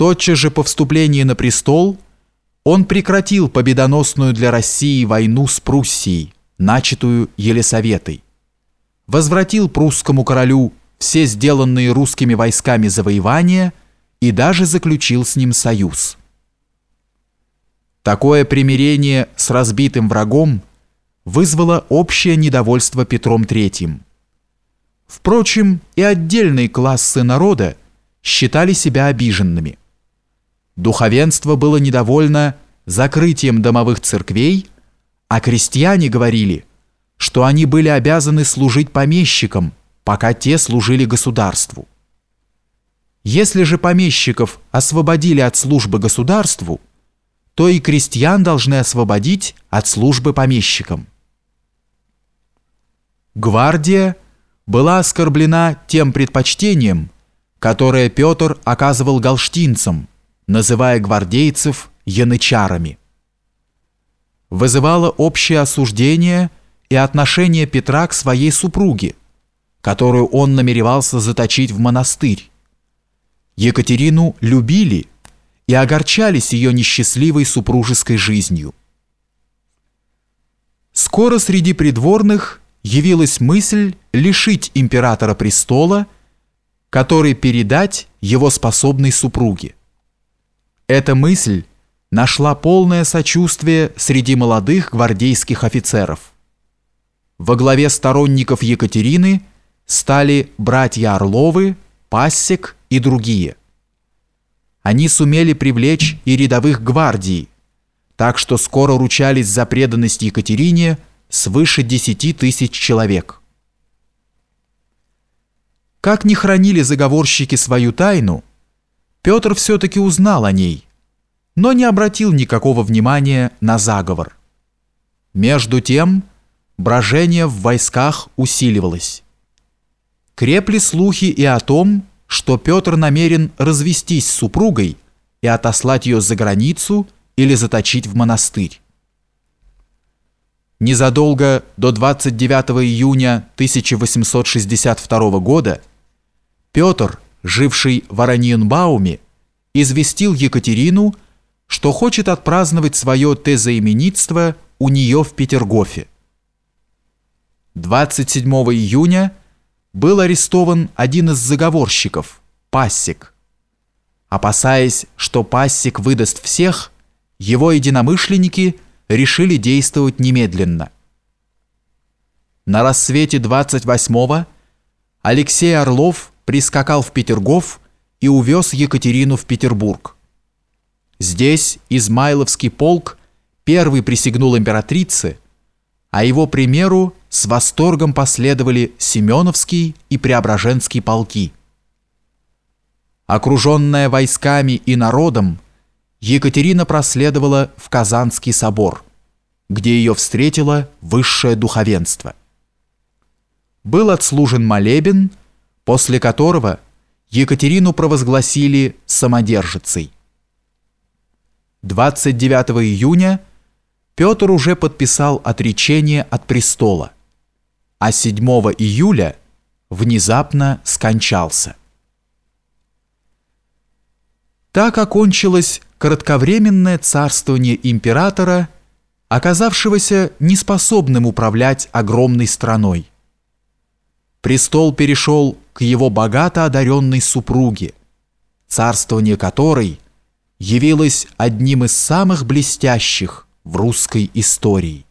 Тотчас же по вступлении на престол он прекратил победоносную для России войну с Пруссией, начатую Елисаветой, возвратил прусскому королю все сделанные русскими войсками завоевания и даже заключил с ним союз. Такое примирение с разбитым врагом вызвало общее недовольство Петром III. Впрочем, и отдельные классы народа считали себя обиженными. Духовенство было недовольно закрытием домовых церквей, а крестьяне говорили, что они были обязаны служить помещикам, пока те служили государству. Если же помещиков освободили от службы государству, то и крестьян должны освободить от службы помещикам. Гвардия была оскорблена тем предпочтением, которое Петр оказывал галштинцам, называя гвардейцев янычарами. Вызывало общее осуждение и отношение Петра к своей супруге, которую он намеревался заточить в монастырь. Екатерину любили и огорчались ее несчастливой супружеской жизнью. Скоро среди придворных явилась мысль лишить императора престола, который передать его способной супруге. Эта мысль нашла полное сочувствие среди молодых гвардейских офицеров. Во главе сторонников Екатерины стали братья Орловы, Пассек и другие. Они сумели привлечь и рядовых гвардий, так что скоро ручались за преданность Екатерине свыше 10 тысяч человек. Как не хранили заговорщики свою тайну, Петр все-таки узнал о ней, но не обратил никакого внимания на заговор. Между тем, брожение в войсках усиливалось. Крепли слухи и о том, что Петр намерен развестись с супругой и отослать ее за границу или заточить в монастырь. Незадолго до 29 июня 1862 года Петр, живший в Араньенбауме, известил Екатерину, что хочет отпраздновать свое тезоименитство у нее в Петергофе. 27 июня был арестован один из заговорщиков, Пассик. Опасаясь, что Пассик выдаст всех, его единомышленники решили действовать немедленно. На рассвете 28-го Алексей Орлов прискакал в Петергоф и увез Екатерину в Петербург. Здесь Измайловский полк первый присягнул императрице, а его примеру с восторгом последовали Семеновский и Преображенский полки. Окруженная войсками и народом, Екатерина проследовала в Казанский собор, где ее встретило высшее духовенство. Был отслужен молебен, после которого Екатерину провозгласили самодержицей. 29 июня Петр уже подписал отречение от престола, а 7 июля внезапно скончался. Так окончилось кратковременное царствование императора, оказавшегося неспособным управлять огромной страной престол перешел к его богато одаренной супруге, царствование которой явилось одним из самых блестящих в русской истории.